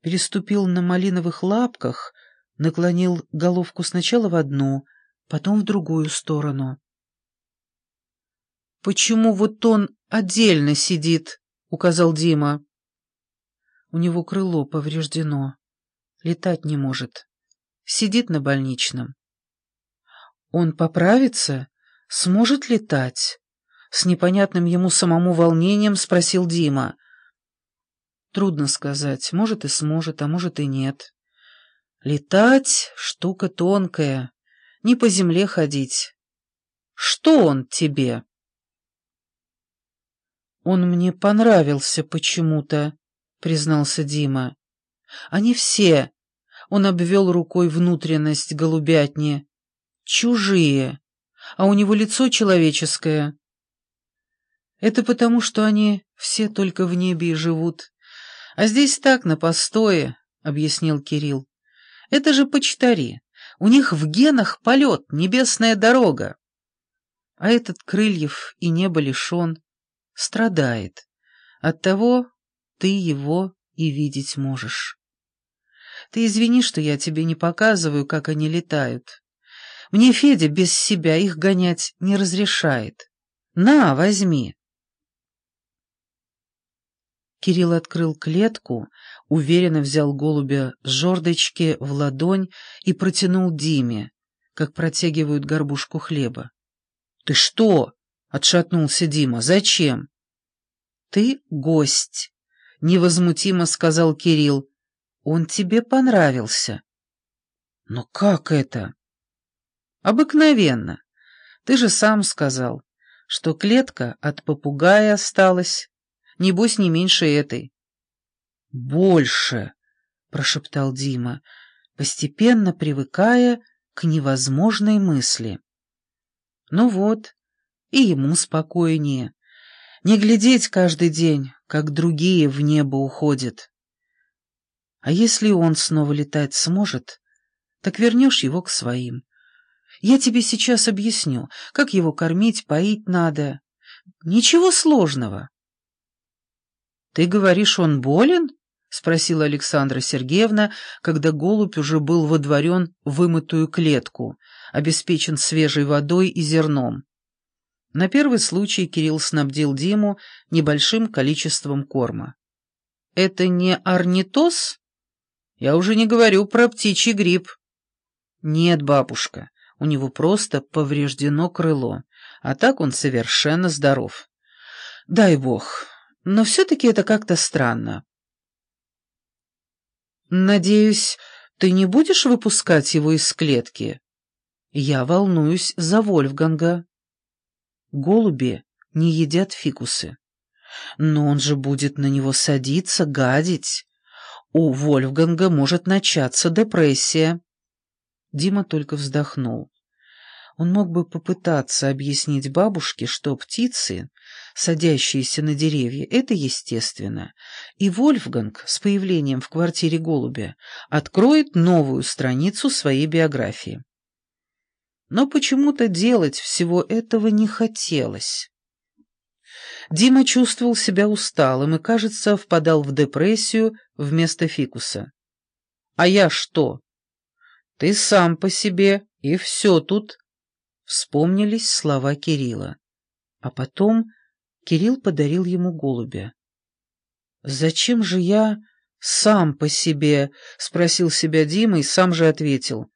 переступил на малиновых лапках, наклонил головку сначала в одну, потом в другую сторону. «Почему вот он отдельно сидит?» — указал Дима. У него крыло повреждено. Летать не может. Сидит на больничном. Он поправится? Сможет летать? С непонятным ему самому волнением спросил Дима. Трудно сказать. Может и сможет, а может и нет. Летать — штука тонкая. Не по земле ходить. Что он тебе? Он мне понравился почему-то, признался Дима. Они все, он обвел рукой внутренность голубятни, чужие, а у него лицо человеческое. Это потому, что они все только в небе и живут. А здесь так, на постое, — объяснил Кирилл. Это же почтари. У них в генах полет, небесная дорога. А этот крыльев и небо лишен, страдает. Оттого ты его и видеть можешь. Ты извини, что я тебе не показываю, как они летают. Мне Федя без себя их гонять не разрешает. На, возьми. Кирилл открыл клетку, уверенно взял голубя с жердочки в ладонь и протянул Диме, как протягивают горбушку хлеба. — Ты что? — отшатнулся Дима. — Зачем? — Ты гость, — невозмутимо сказал Кирилл. — Он тебе понравился. — Но как это? — Обыкновенно. Ты же сам сказал, что клетка от попугая осталась. Небось, не меньше этой. «Больше!» — прошептал Дима, постепенно привыкая к невозможной мысли. «Ну вот, и ему спокойнее. Не глядеть каждый день, как другие в небо уходят. А если он снова летать сможет, так вернешь его к своим. Я тебе сейчас объясню, как его кормить, поить надо. Ничего сложного». «Ты говоришь, он болен?» — спросила Александра Сергеевна, когда голубь уже был водворен в вымытую клетку, обеспечен свежей водой и зерном. На первый случай Кирилл снабдил Диму небольшим количеством корма. «Это не орнитоз? Я уже не говорю про птичий грипп». «Нет, бабушка, у него просто повреждено крыло, а так он совершенно здоров. Дай бог, но все-таки это как-то странно. «Надеюсь, ты не будешь выпускать его из клетки?» «Я волнуюсь за Вольфганга». Голуби не едят фикусы. Но он же будет на него садиться, гадить. У Вольфганга может начаться депрессия. Дима только вздохнул. Он мог бы попытаться объяснить бабушке, что птицы, садящиеся на деревья, это естественно, и Вольфганг с появлением в квартире голубя откроет новую страницу своей биографии. Но почему-то делать всего этого не хотелось. Дима чувствовал себя усталым и, кажется, впадал в депрессию вместо фикуса. «А я что?» «Ты сам по себе, и все тут», Вспомнились слова Кирилла. А потом Кирилл подарил ему голубя. «Зачем же я сам по себе?» — спросил себя Дима и сам же ответил.